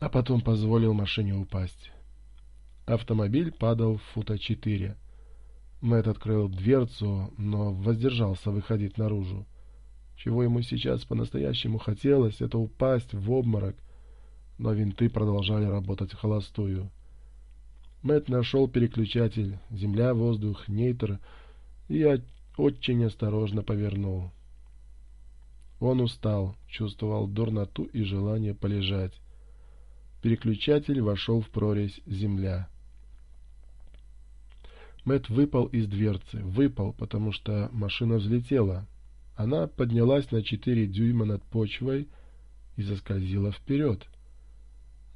а потом позволил машине упасть. Автомобиль падал в фута четыре. Мэтт открыл дверцу, но воздержался выходить наружу. Чего ему сейчас по-настоящему хотелось, это упасть в обморок, но винты продолжали работать в холостую. Мэтт нашел переключатель «Земля, воздух, нейтр» и очень осторожно повернул. Он устал, чувствовал дурноту и желание полежать. Переключатель вошел в прорезь земля. Мэт выпал из дверцы. Выпал, потому что машина взлетела. Она поднялась на 4 дюйма над почвой и заскользила вперед.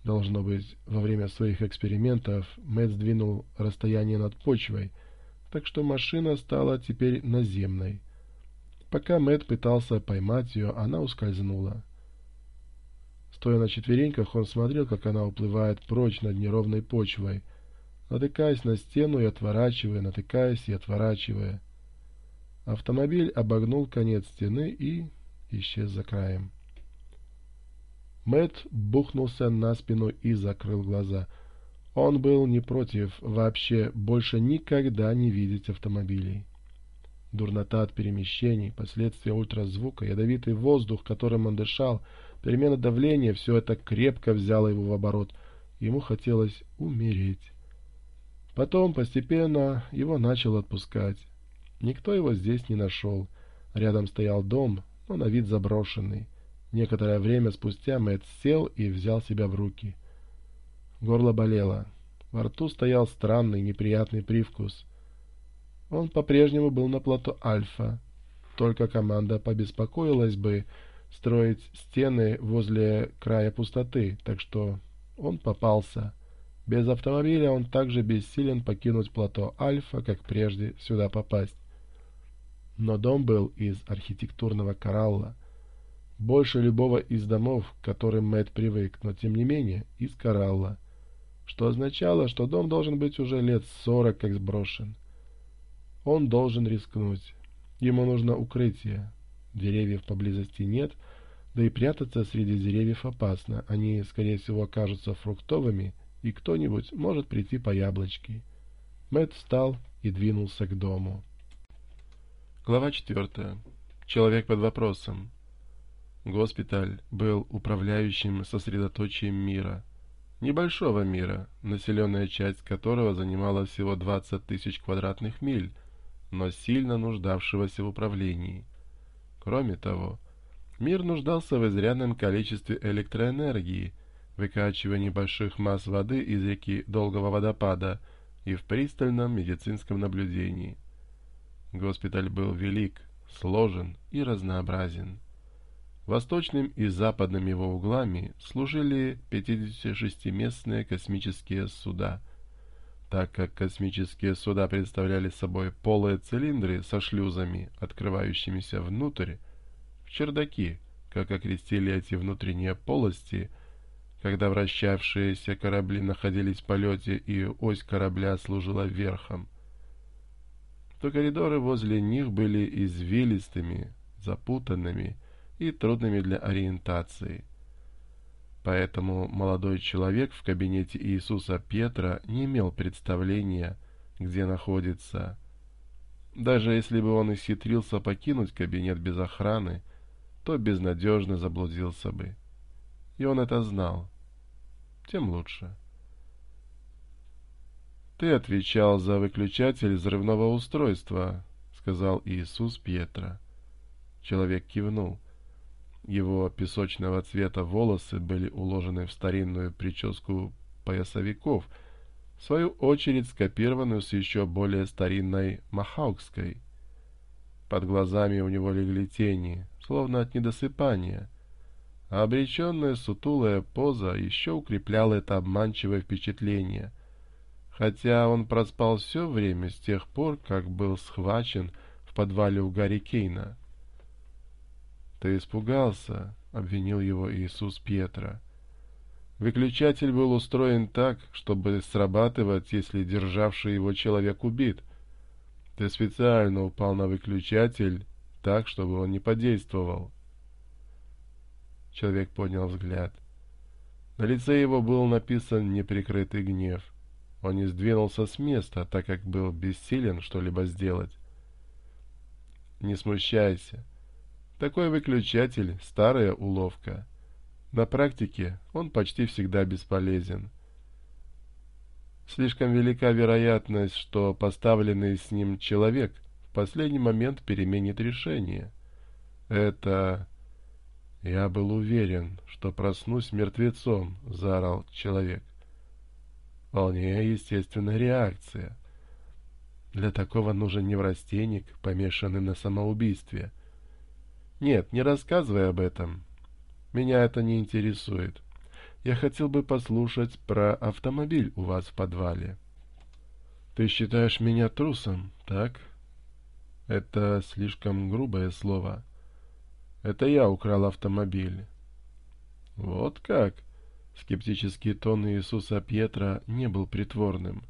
Должно быть, во время своих экспериментов Мэт сдвинул расстояние над почвой, так что машина стала теперь наземной. Пока Мэт пытался поймать ее, она ускользнула. Стоя на четвереньках, он смотрел, как она уплывает прочь над неровной почвой, натыкаясь на стену и отворачивая, натыкаясь и отворачивая. Автомобиль обогнул конец стены и исчез за краем. Мэт бухнулся на спину и закрыл глаза. Он был не против вообще больше никогда не видеть автомобилей. Дурнота от перемещений, последствия ультразвука, ядовитый воздух, которым он дышал — Перемена давления все это крепко взяло его в оборот. Ему хотелось умереть. Потом постепенно его начал отпускать. Никто его здесь не нашел. Рядом стоял дом, но на вид заброшенный. Некоторое время спустя Мэтт сел и взял себя в руки. Горло болело. Во рту стоял странный неприятный привкус. Он по-прежнему был на плато Альфа. Только команда побеспокоилась бы, строить стены возле края пустоты, так что он попался. Без автомобиля он также бессилен покинуть плато Альфа, как прежде сюда попасть. Но дом был из архитектурного коралла. Больше любого из домов, к которым Мэтт привык, но тем не менее из коралла. Что означало, что дом должен быть уже лет сорок как сброшен. Он должен рискнуть. Ему нужно укрытие, деревьев поблизости нет, да и прятаться среди деревьев опасно, они, скорее всего, окажутся фруктовыми, и кто-нибудь может прийти по яблочке. Мэтт встал и двинулся к дому. Глава 4. Человек под вопросом. Госпиталь был управляющим сосредоточием мира. Небольшого мира, населенная часть которого занимала всего 20 тысяч квадратных миль, но сильно нуждавшегося в управлении. Кроме того, мир нуждался в изрядном количестве электроэнергии, выкачивании больших масс воды из реки Долгого водопада и в пристальном медицинском наблюдении. Госпиталь был велик, сложен и разнообразен. Восточным и западным его углами служили 56-местные космические суда – так как космические суда представляли собой полые цилиндры со шлюзами, открывающимися внутрь, в чердаки, как окрестили эти внутренние полости, когда вращавшиеся корабли находились в полете и ось корабля служила верхом, то коридоры возле них были извилистыми, запутанными и трудными для ориентации – поэтому молодой человек в кабинете Иисуса Петра не имел представления, где находится. Даже если бы он исхитрился покинуть кабинет без охраны, то безнадежно заблудился бы. И он это знал. Тем лучше. «Ты отвечал за выключатель взрывного устройства», — сказал Иисус Петра. Человек кивнул. Его песочного цвета волосы были уложены в старинную прическу поясовиков, в свою очередь скопированную с еще более старинной махаукской. Под глазами у него легли тени, словно от недосыпания, а обреченная сутулая поза еще укрепляла это обманчивое впечатление, хотя он проспал все время с тех пор, как был схвачен в подвале у Гарри Кейна. Ты испугался, — обвинил его Иисус Петра. Выключатель был устроен так, чтобы срабатывать, если державший его человек убит. Ты специально упал на выключатель так, чтобы он не подействовал. Человек поднял взгляд. На лице его был написан неприкрытый гнев. Он не сдвинулся с места, так как был бессилен что-либо сделать. «Не смущайся. Такой выключатель – старая уловка. На практике он почти всегда бесполезен. Слишком велика вероятность, что поставленный с ним человек в последний момент переменит решение. Это... «Я был уверен, что проснусь мертвецом», — заорал человек. Вполне естественная реакция. Для такого нужен неврастенник, помешанный на самоубийстве — нет, не рассказывай об этом. Меня это не интересует. Я хотел бы послушать про автомобиль у вас в подвале. Ты считаешь меня трусом, так? Это слишком грубое слово. Это я украл автомобиль. Вот как? Скептический тон Иисуса Пьетра не был притворным.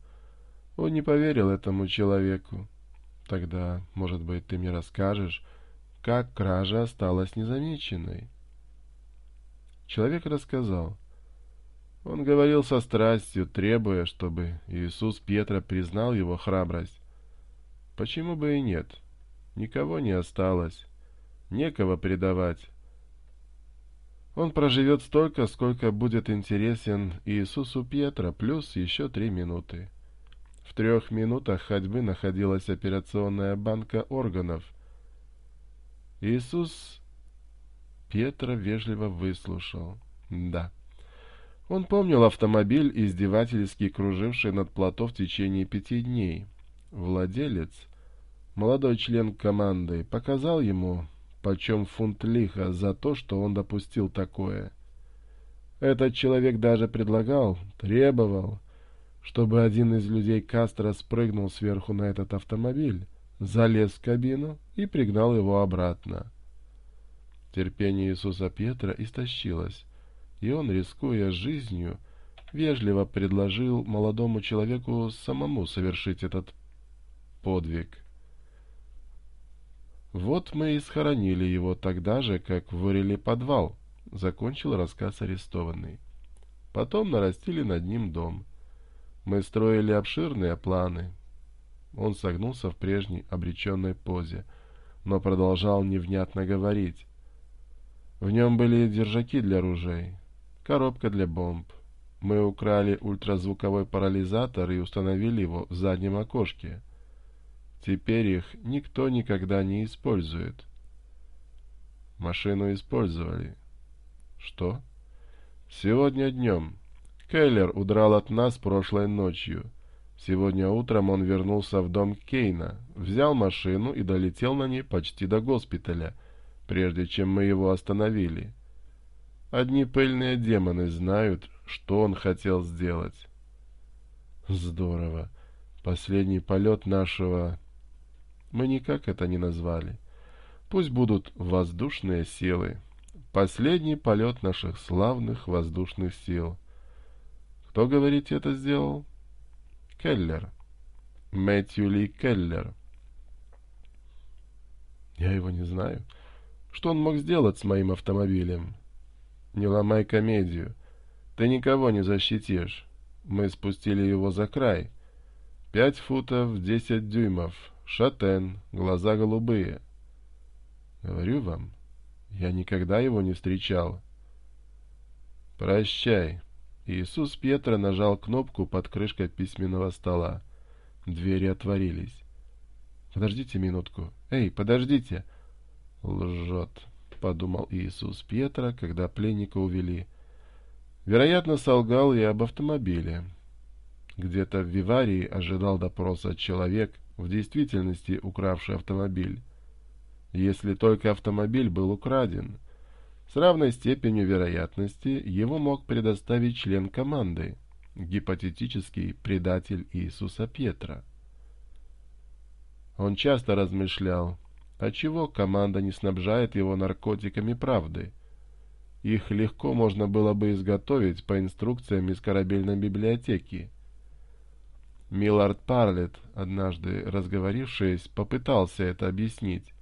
Он не поверил этому человеку. Тогда, может быть, ты мне расскажешь, как кража осталась незамеченной. Человек рассказал. Он говорил со страстью, требуя, чтобы Иисус Петра признал его храбрость. Почему бы и нет? Никого не осталось. Некого предавать. Он проживет столько, сколько будет интересен Иисусу Петра, плюс еще три минуты. В трех минутах ходьбы находилась операционная банка органов — Иисус Петра вежливо выслушал. Да. Он помнил автомобиль, издевательски круживший над плато в течение пяти дней. Владелец, молодой член команды, показал ему, почем фунт лиха, за то, что он допустил такое. Этот человек даже предлагал, требовал, чтобы один из людей Кастро спрыгнул сверху на этот автомобиль залез в кабину и пригнал его обратно. Терпение Иисуса Петра истощилось, и он, рискуя жизнью, вежливо предложил молодому человеку самому совершить этот подвиг. «Вот мы и схоронили его тогда же, как вырыли подвал», — закончил рассказ арестованный. «Потом нарастили над ним дом. Мы строили обширные планы, он согнулся в прежней обреченной позе, но продолжал невнятно говорить. В нем были держаки для ружей, коробка для бомб. Мы украли ультразвуковой парализатор и установили его в заднем окошке. Теперь их никто никогда не использует. Машину использовали. Что? Сегодня днем. Кейлер удрал от нас прошлой ночью. Сегодня утром он вернулся в дом Кейна, взял машину и долетел на ней почти до госпиталя, прежде чем мы его остановили. Одни пыльные демоны знают, что он хотел сделать. Здорово. Последний полет нашего... Мы никак это не назвали. Пусть будут воздушные силы. Последний полет наших славных воздушных сил. Кто, говорите, это сделал? — Келлер. Мэтью Ли Келлер. Я его не знаю. Что он мог сделать с моим автомобилем? Не ломай комедию. Ты никого не защитишь. Мы спустили его за край. Пять футов, десять дюймов. Шатен, глаза голубые. Говорю вам, я никогда его не встречал. Прощай. Иисус Петра нажал кнопку под крышкой письменного стола. Двери отворились. «Подождите минутку. Эй, подождите!» «Лжет», — подумал Иисус Петра, когда пленника увели. Вероятно, солгал и об автомобиле. Где-то в Виварии ожидал допроса человек, в действительности укравший автомобиль. Если только автомобиль был украден — с равной степенью вероятности его мог предоставить член команды, гипотетический предатель Иисуса Петра. Он часто размышлял, отчего а команда не снабжает его наркотиками правды. Их легко можно было бы изготовить по инструкциям из корабельной библиотеки. Миллард Парлетт, однажды разговорившись, попытался это объяснить.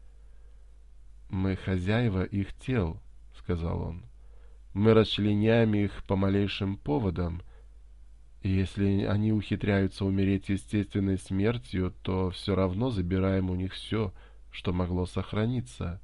«Мы хозяева их тел», сказал он. «Мы расчленяем их по малейшим поводам, и если они ухитряются умереть естественной смертью, то все равно забираем у них все, что могло сохраниться».